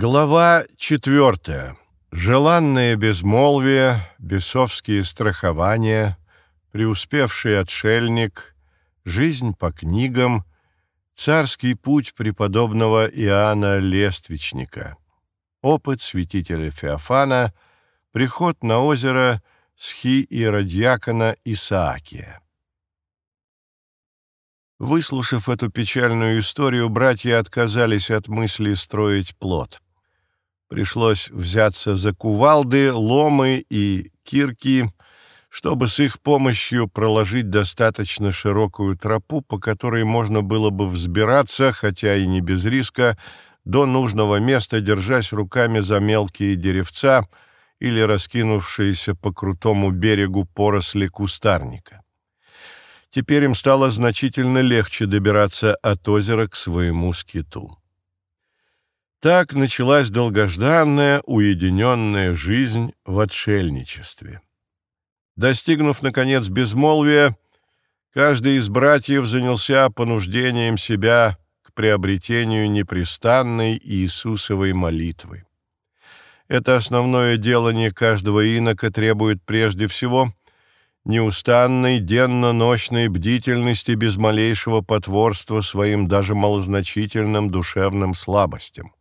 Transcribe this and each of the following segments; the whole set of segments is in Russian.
Глава четвертая. Желанное безмолвие, бесовские страхования, преуспевший отшельник, жизнь по книгам, царский путь преподобного Иоанна Лествичника, опыт святителя Феофана, приход на озеро схи иродьякона Исаакия. Выслушав эту печальную историю, братья отказались от мысли строить плод. Пришлось взяться за кувалды, ломы и кирки, чтобы с их помощью проложить достаточно широкую тропу, по которой можно было бы взбираться, хотя и не без риска, до нужного места, держась руками за мелкие деревца или раскинувшиеся по крутому берегу поросли кустарника. Теперь им стало значительно легче добираться от озера к своему скиту. Так началась долгожданная, уединенная жизнь в отшельничестве. Достигнув, наконец, безмолвия, каждый из братьев занялся понуждением себя к приобретению непрестанной Иисусовой молитвы. Это основное делание каждого инока требует прежде всего неустанной денно-ночной бдительности без малейшего потворства своим даже малозначительным душевным слабостям.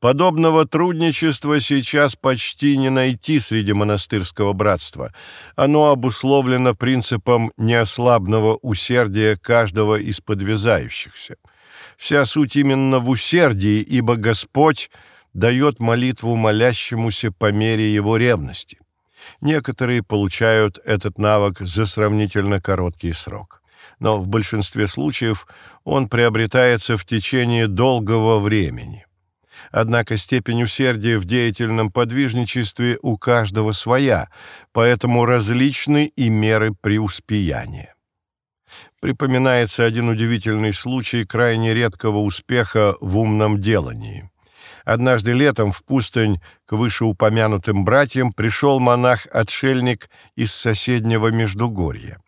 Подобного трудничества сейчас почти не найти среди монастырского братства. Оно обусловлено принципом неослабного усердия каждого из подвязающихся. Вся суть именно в усердии, ибо Господь дает молитву молящемуся по мере его ревности. Некоторые получают этот навык за сравнительно короткий срок. Но в большинстве случаев он приобретается в течение долгого времени. Однако степень усердия в деятельном подвижничестве у каждого своя, поэтому различны и меры преуспеяния. Припоминается один удивительный случай крайне редкого успеха в умном делании – Однажды летом в пустынь к вышеупомянутым братьям пришел монах-отшельник из соседнего Междугорья.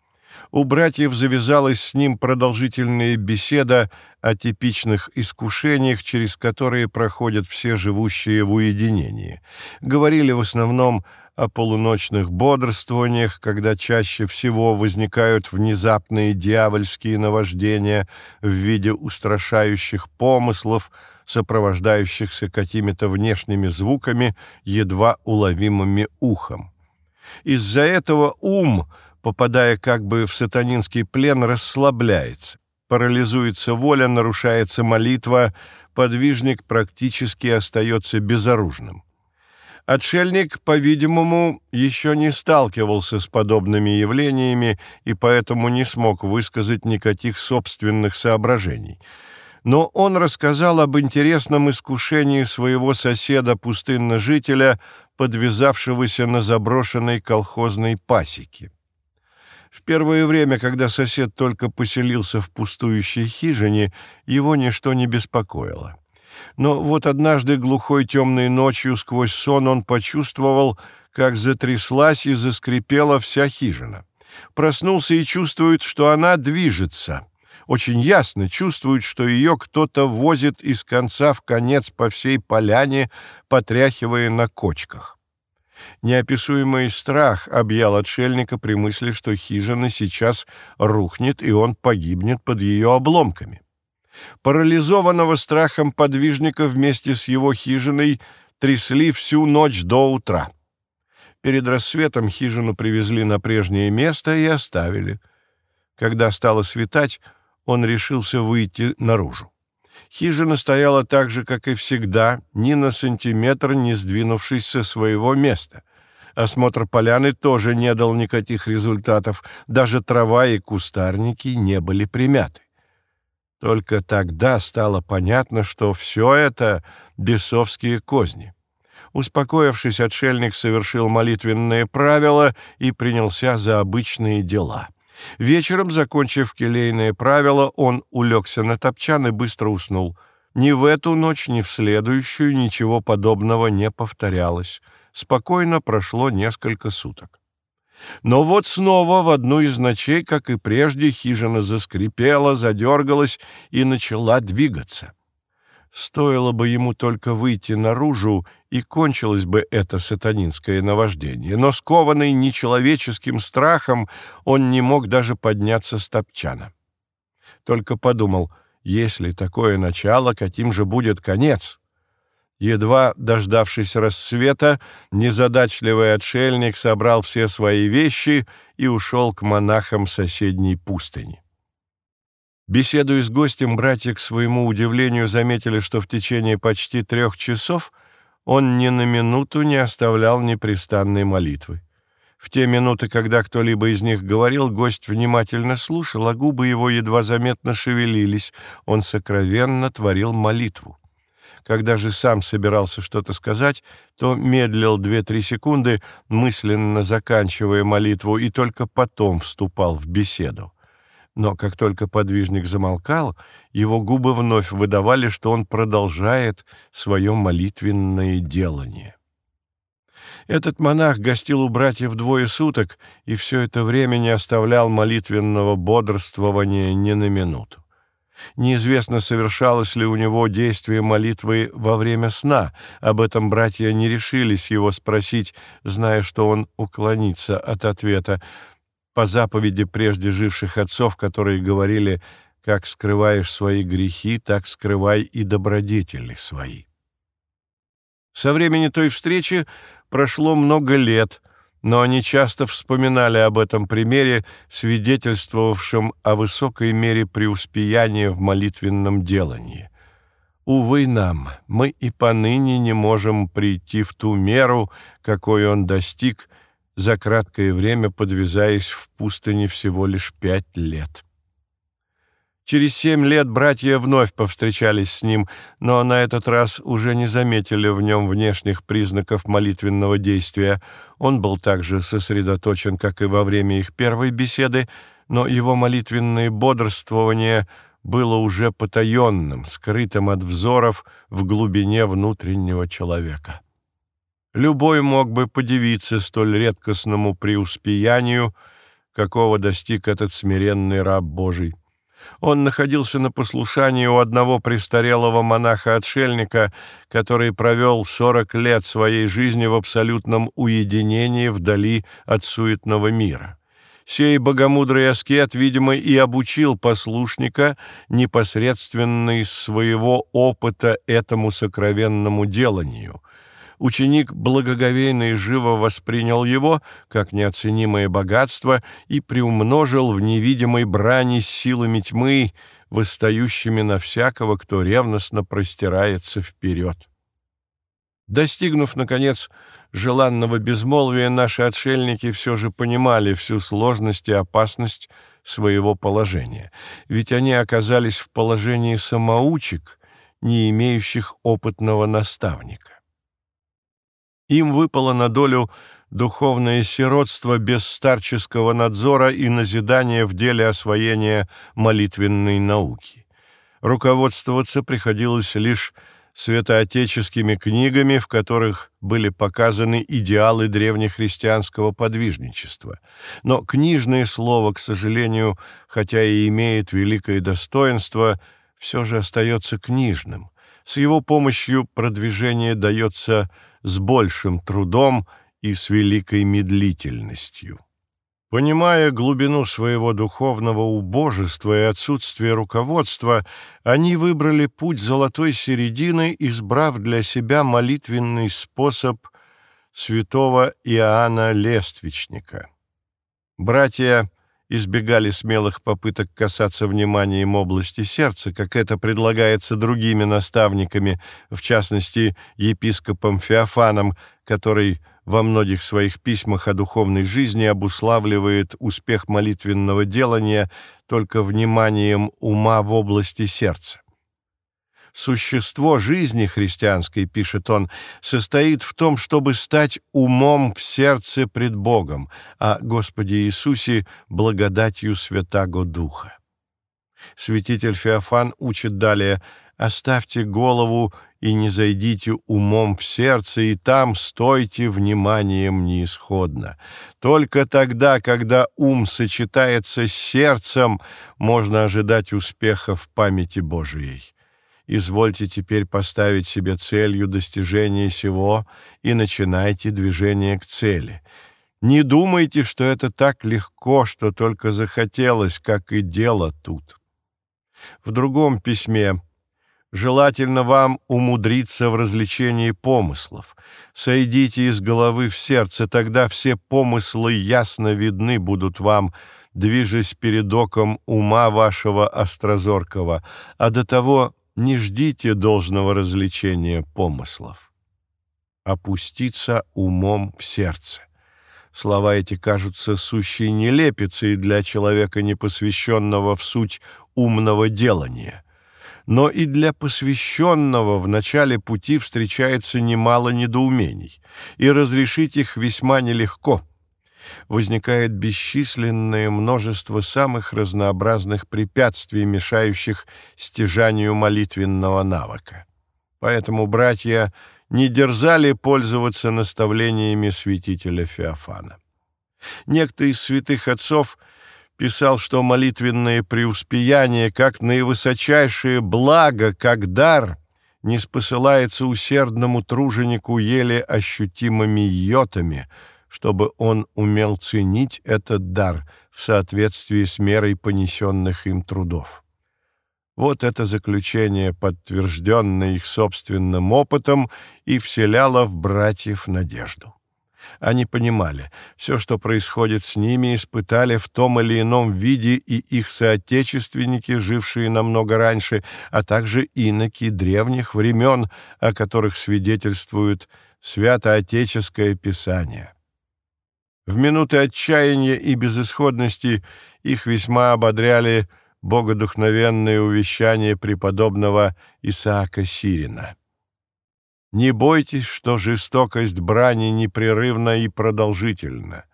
У братьев завязалась с ним продолжительная беседа о типичных искушениях, через которые проходят все живущие в уединении. Говорили в основном о полуночных бодрствованиях, когда чаще всего возникают внезапные дьявольские наваждения в виде устрашающих помыслов, сопровождающихся какими-то внешними звуками, едва уловимыми ухом. Из-за этого ум, попадая как бы в сатанинский плен, расслабляется, парализуется воля, нарушается молитва, подвижник практически остается безоружным. Отшельник, по-видимому, еще не сталкивался с подобными явлениями и поэтому не смог высказать никаких собственных соображений – но он рассказал об интересном искушении своего соседа-пустынножителя, подвязавшегося на заброшенной колхозной пасеке. В первое время, когда сосед только поселился в пустующей хижине, его ничто не беспокоило. Но вот однажды глухой темной ночью сквозь сон он почувствовал, как затряслась и заскрипела вся хижина. Проснулся и чувствует, что она движется — очень ясно чувствует, что ее кто-то возит из конца в конец по всей поляне, потряхивая на кочках. Неописуемый страх объял отшельника при мысли, что хижина сейчас рухнет, и он погибнет под ее обломками. Парализованного страхом подвижника вместе с его хижиной трясли всю ночь до утра. Перед рассветом хижину привезли на прежнее место и оставили. Когда стало светать, он решился выйти наружу. Хижина стояла так же, как и всегда, ни на сантиметр не сдвинувшись со своего места. Осмотр поляны тоже не дал никаких результатов, даже трава и кустарники не были примяты. Только тогда стало понятно, что все это — бесовские козни. Успокоившись, отшельник совершил молитвенные правила и принялся за обычные дела — Вечером, закончив келейное правило, он улегся на топчан и быстро уснул. Ни в эту ночь, ни в следующую ничего подобного не повторялось. Спокойно прошло несколько суток. Но вот снова в одну из ночей, как и прежде, хижина заскрипела, задергалась и начала двигаться. Стоило бы ему только выйти наружу, и кончилось бы это сатанинское наваждение. Но скованный нечеловеческим страхом, он не мог даже подняться с топчана. Только подумал, если такое начало, каким же будет конец? Едва дождавшись рассвета, незадачливый отшельник собрал все свои вещи и ушел к монахам соседней пустыни. Беседуя с гостем, братья, к своему удивлению, заметили, что в течение почти трех часов он ни на минуту не оставлял непрестанной молитвы. В те минуты, когда кто-либо из них говорил, гость внимательно слушал, а губы его едва заметно шевелились. Он сокровенно творил молитву. Когда же сам собирался что-то сказать, то медлил две-три секунды, мысленно заканчивая молитву, и только потом вступал в беседу но как только подвижник замолкал, его губы вновь выдавали, что он продолжает свое молитвенное делание. Этот монах гостил у братьев двое суток и все это время не оставлял молитвенного бодрствования ни на минуту. Неизвестно, совершалось ли у него действие молитвы во время сна. Об этом братья не решились его спросить, зная, что он уклонится от ответа по заповеди прежде живших отцов, которые говорили «как скрываешь свои грехи, так скрывай и добродетели свои». Со времени той встречи прошло много лет, но они часто вспоминали об этом примере, свидетельствовавшем о высокой мере преуспеяния в молитвенном делании. Увы нам, мы и поныне не можем прийти в ту меру, какой он достиг – за краткое время подвязаясь в пустыне всего лишь пять лет. Через семь лет братья вновь повстречались с ним, но на этот раз уже не заметили в нем внешних признаков молитвенного действия. Он был так же сосредоточен, как и во время их первой беседы, но его молитвенное бодрствование было уже потаенным, скрытым от взоров в глубине внутреннего человека. Любой мог бы подивиться столь редкостному преуспеянию, какого достиг этот смиренный раб Божий. Он находился на послушании у одного престарелого монаха-отшельника, который провел сорок лет своей жизни в абсолютном уединении вдали от суетного мира. Сей богомудрый аскет, видимо, и обучил послушника непосредственно из своего опыта этому сокровенному деланию — Ученик благоговейно и живо воспринял его, как неоценимое богатство, и приумножил в невидимой брани силами тьмы, восстающими на всякого, кто ревностно простирается вперед. Достигнув, наконец, желанного безмолвия, наши отшельники все же понимали всю сложность и опасность своего положения, ведь они оказались в положении самоучек, не имеющих опытного наставника. Им выпало на долю духовное сиротство без старческого надзора и назидания в деле освоения молитвенной науки. Руководствоваться приходилось лишь святоотеческими книгами, в которых были показаны идеалы древнехристианского подвижничества. Но книжное слово, к сожалению, хотя и имеет великое достоинство, все же остается книжным. С его помощью продвижение дается с большим трудом и с великой медлительностью. Понимая глубину своего духовного убожества и отсутствие руководства, они выбрали путь золотой середины, избрав для себя молитвенный способ святого Иоанна Лествичника. Братья избегали смелых попыток касаться вниманием области сердца, как это предлагается другими наставниками, в частности, епископом Феофаном, который во многих своих письмах о духовной жизни обуславливает успех молитвенного делания только вниманием ума в области сердца. Существо жизни христианской, пишет он, состоит в том, чтобы стать умом в сердце пред Богом, а Господе Иисусе благодатью Святаго Духа. Святитель Феофан учит далее «Оставьте голову и не зайдите умом в сердце, и там стойте вниманием неисходно. Только тогда, когда ум сочетается с сердцем, можно ожидать успеха в памяти Божией» Извольте теперь поставить себе целью достижения сего и начинайте движение к цели. Не думайте, что это так легко, что только захотелось, как и дело тут. В другом письме желательно вам умудриться в развлечении помыслов. Сойдите из головы в сердце, тогда все помыслы ясно видны будут вам, движась перед оком ума вашего острозоркого, а до того не ждите должного развлечения помыслов. Опуститься умом в сердце. Слова эти кажутся сущей нелепицей для человека, непосвященного в суть умного делания. Но и для посвященного в начале пути встречается немало недоумений, и разрешить их весьма нелегко. Возникает бесчисленное множество самых разнообразных препятствий, мешающих стяжанию молитвенного навыка. Поэтому братья не дерзали пользоваться наставлениями святителя Феофана. Некто из святых отцов писал, что молитвенное преуспеяние, как наивысочайшее благо, как дар, не спосылается усердному труженику еле ощутимыми йотами, чтобы он умел ценить этот дар в соответствии с мерой понесенных им трудов. Вот это заключение, подтвержденное их собственным опытом, и вселяло в братьев надежду. Они понимали, все, что происходит с ними, испытали в том или ином виде и их соотечественники, жившие намного раньше, а также иноки древних времен, о которых свидетельствует святоотеческое писание. В минуты отчаяния и безысходности их весьма ободряли богодухновенное увещание преподобного Исаака Сирина. «Не бойтесь, что жестокость брани непрерывна и продолжительна.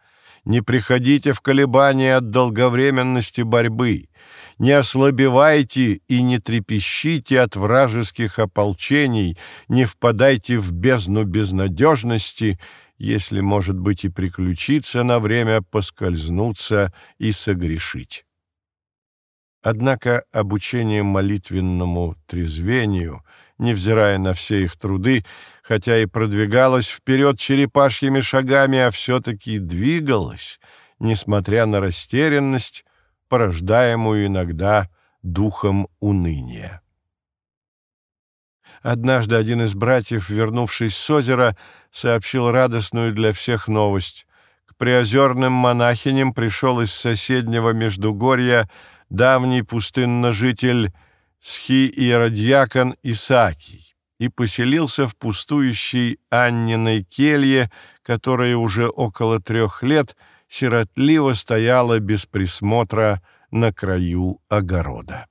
Не приходите в колебания от долговременности борьбы. Не ослабевайте и не трепещите от вражеских ополчений, не впадайте в бездну безнадежности, если, может быть, и приключиться на время поскользнуться и согрешить. Однако обучение молитвенному трезвению, невзирая на все их труды, хотя и продвигалось вперед черепашьими шагами, а все-таки двигалось, несмотря на растерянность, порождаемую иногда духом уныния. Однажды один из братьев, вернувшись с озера, сообщил радостную для всех новость. К приозерным монахиням пришел из соседнего Междугорья давний пустынножитель Схи-иеродьякон Исаакий и поселился в пустующей Анниной келье, которая уже около трех лет сиротливо стояла без присмотра на краю огорода.